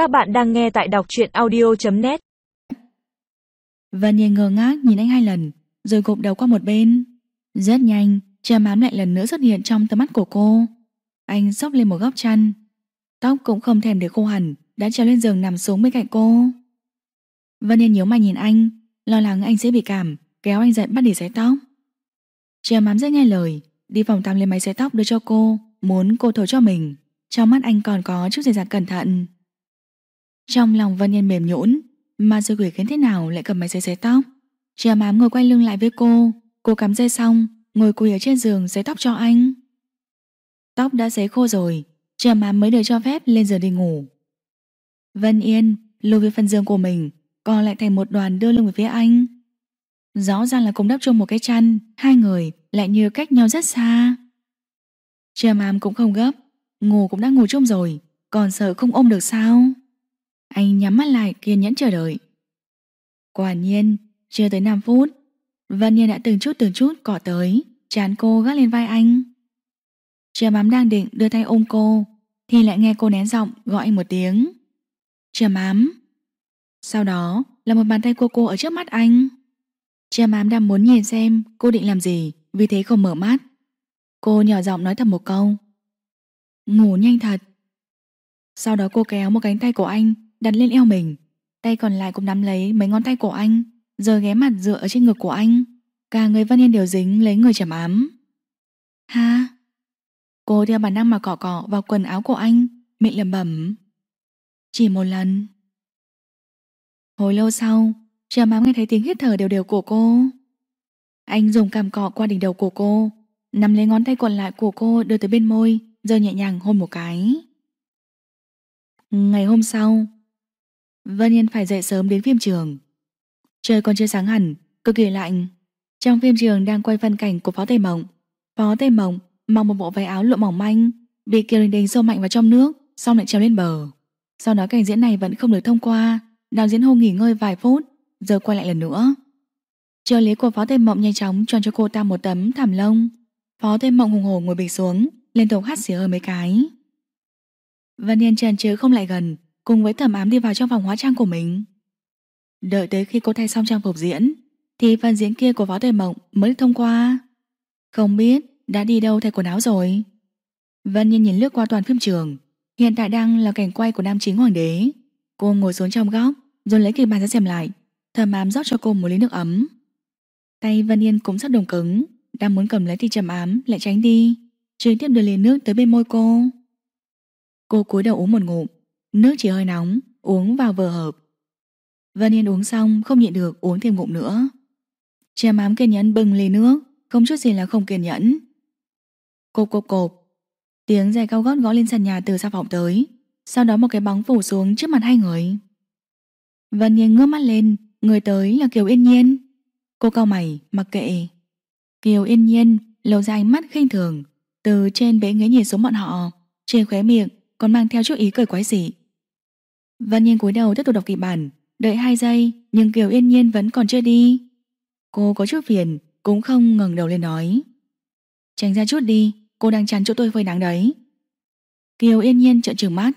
Các bạn đang nghe tại đọc truyện audio.net Vân Nhiên ngơ ngác nhìn anh hai lần Rồi gục đầu qua một bên. Rất nhanh, cha mám lại lần nữa xuất hiện trong tầm mắt của cô. Anh xốc lên một góc chăn. Tóc cũng không thèm để khô hẳn Đã trèo lên giường nằm xuống bên cạnh cô. Vân Yên nhíu mày nhìn anh Lo lắng anh sẽ bị cảm Kéo anh dậy bắt để sấy tóc. Cha mám rất nghe lời Đi phòng tắm lấy máy sấy tóc đưa cho cô Muốn cô thổi cho mình. Trong mắt anh còn có chút dày dặt cẩn thận. Trong lòng Vân Yên mềm nhũn, Mà rồi quỷ khiến thế nào lại cầm máy giấy giấy tóc. Trà mám ngồi quay lưng lại với cô Cô cắm dây xong, Ngồi quỳ ở trên giường giấy tóc cho anh. Tóc đã giấy khô rồi trà mám mới được cho phép lên giường đi ngủ. Vân Yên lùi về phần giường của mình Còn lại thành một đoàn đưa lưng về phía anh. Rõ ràng là cùng đắp chung một cái chăn, Hai người lại như cách nhau rất xa. Trà mám cũng không gấp, Ngủ cũng đã ngủ chung rồi, Còn sợ không ôm được sao? Anh nhắm mắt lại, kiên nhẫn chờ đợi. Quả nhiên, Chưa tới 5 phút, Vân Nhiên đã từng chút từng chút cọ tới, Chán cô gác lên vai anh. Trầm ám đang định đưa tay ôm cô, Thì lại nghe cô nén giọng gọi anh một tiếng. Trầm ám. Sau đó là một bàn tay của cô ở trước mắt anh. Trầm ám đang muốn nhìn xem cô định làm gì, Vì thế không mở mắt. Cô nhỏ giọng nói thầm một câu. Ngủ nhanh thật. Sau đó cô kéo một cánh tay của anh Đặt lên eo mình. Tay còn lại cũng nắm lấy mấy ngón tay của anh Rồi ghé mặt dựa ở trên ngực của anh. Cả người Vân Yên đều dính lấy người trầm ám. Ha! Cô theo bản năng mà cọ cọ vào quần áo của anh, Miệng lẩm bẩm. Chỉ một lần. Hồi lâu sau Trầm ám nghe thấy tiếng hít thở đều đều của cô. Anh dùng cằm cọ qua đỉnh đầu của cô, Nắm lấy ngón tay còn lại của cô đưa tới bên môi Rồi nhẹ nhàng hôn một cái. Ngày hôm sau Vân Yên phải dậy sớm đến phim trường. Trời còn chưa sáng hẳn, Cực kỳ lạnh. Trong phim trường đang quay phân cảnh của Phó Tây Mộng. Phó Tây Mộng mặc một bộ váy áo lụa mỏng manh, Bị Kiều Đình Đình sâu mạnh vào trong nước, Xong lại treo lên bờ. Sau đó cảnh diễn này vẫn không được thông qua, Đạo diễn hô nghỉ ngơi vài phút, Giờ quay lại lần nữa. Trợ lý của Phó Tây Mộng nhanh chóng chọn cho cô ta một tấm thảm lông. Phó Tây Mộng hùng hổ ngồi bịch xuống, Liên tục hát xỉa hơi mấy cái. Vân Yên trần chứ không lại gần Cùng với thẩm ám đi vào trong phòng hóa trang của mình. Đợi tới khi cô thay xong trang phục diễn, Thì phần diễn kia của Võ Tề Mộng mới thông qua. Không biết đã đi đâu thay quần áo rồi. Vân Yên nhìn lướt qua toàn phim trường, Hiện tại đang là cảnh quay của nam chính hoàng đế. Cô ngồi xuống trong góc, Rồi lấy kịch bản ra xem lại Thầm ám rót cho cô một ly nước ấm. Tay Vân Yên cũng rất đồng cứng, Đang muốn cầm lấy thì trầm ám lại tránh đi, Trực tiếp đưa ly nước tới bên môi cô. Cô cúi đầu uống một ngụm Nước chỉ hơi nóng, Uống vào vừa hợp. Vân Yên uống xong, không nhịn được uống thêm ngụm nữa. Chè mám kiên nhẫn bưng ly nước, Không chút gì là không kiên nhẫn. Cộp cộp cộp. Tiếng giày cao gót gõ lên sàn nhà từ xa vọng tới, Sau đó một cái bóng phủ xuống trước mặt hai người. Vân Yên ngước mắt lên, Người tới là Kiều Yên Nhiên. Cô cao mày, mặc kệ. Kiều Yên Nhiên lầu ra ánh mắt khinh thường, Từ trên bế ghế nhìn xuống bọn họ Trên khóe miệng, còn mang theo chút ý cười quái dị. Vân Nhiên cúi đầu tiếp tục đọc kịch bản, Đợi 2 giây, Nhưng Kiều Yên Nhiên vẫn còn chưa đi. Cô có chút phiền, Cũng không ngẩng đầu lên nói. Tránh ra chút đi, Cô đang chắn chỗ tôi phơi nắng đấy. Kiều Yên Nhiên trợn trừng mắt.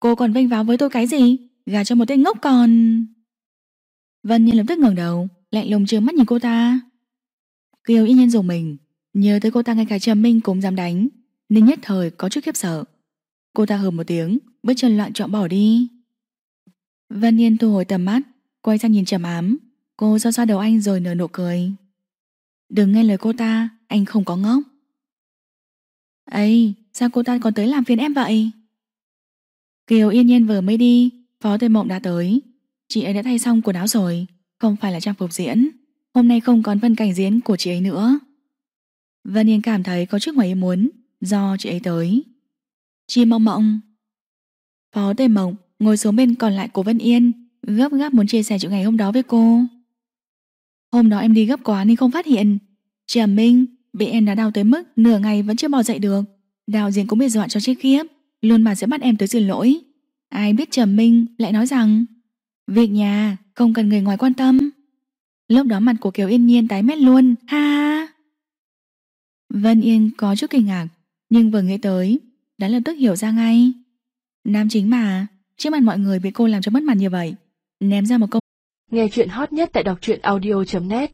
Cô còn vênh váo với tôi cái gì? Gà cho một tên ngốc còn. Vân Nhiên lập tức ngẩng đầu, Lạnh lùng trừng mắt nhìn cô ta. Kiều Yên Nhiên dùng mình, Nhớ tới cô ta ngay cả Trầm Minh cũng dám đánh. Nên nhất thời có chút khiếp sợ. Cô ta hừ một tiếng Bước chân loạn trọng bỏ đi. Vân Yên thu hồi tầm mắt, Quay sang nhìn trầm ám. Cô xoa xoa đầu anh rồi nở nụ cười. Đừng nghe lời cô ta, Anh không có ngốc. Ấy sao cô ta còn tới làm phiền em vậy? Kiều yên nhiên vừa mới đi, Phó Tây Mộng đã tới. Chị ấy đã thay xong quần áo rồi, Không phải là trang phục diễn. Hôm nay không còn phân cảnh diễn của chị ấy nữa. Vân Yên cảm thấy có chút ngoài ý muốn, Do chị ấy tới. Chị mong Mộng Phó Tề Mộng, ngồi xuống bên còn lại của Vân Yên, Gấp gáp muốn chia sẻ chuyện ngày hôm đó với cô. Hôm đó em đi gấp quá nên không phát hiện. Trầm Minh, bị em đã đau tới mức nửa ngày vẫn chưa bò dậy được. Đào diễn cũng bị dọa cho chết khiếp, Luôn mà sẽ bắt em tới xin lỗi. Ai biết Trầm Minh lại nói rằng Việc nhà, không cần người ngoài quan tâm. Lúc đó mặt của Kiều Yên Nhiên tái mét luôn Ha ha. Vân Yên có chút kinh ngạc, Nhưng vừa nghĩ tới, Đã lập tức hiểu ra ngay. Nam chính mà. Trước mặt mọi người bị cô làm cho mất mặt như vậy, Ném ra một câu Nghe chuyện hot nhất tại đọc truyện audio.net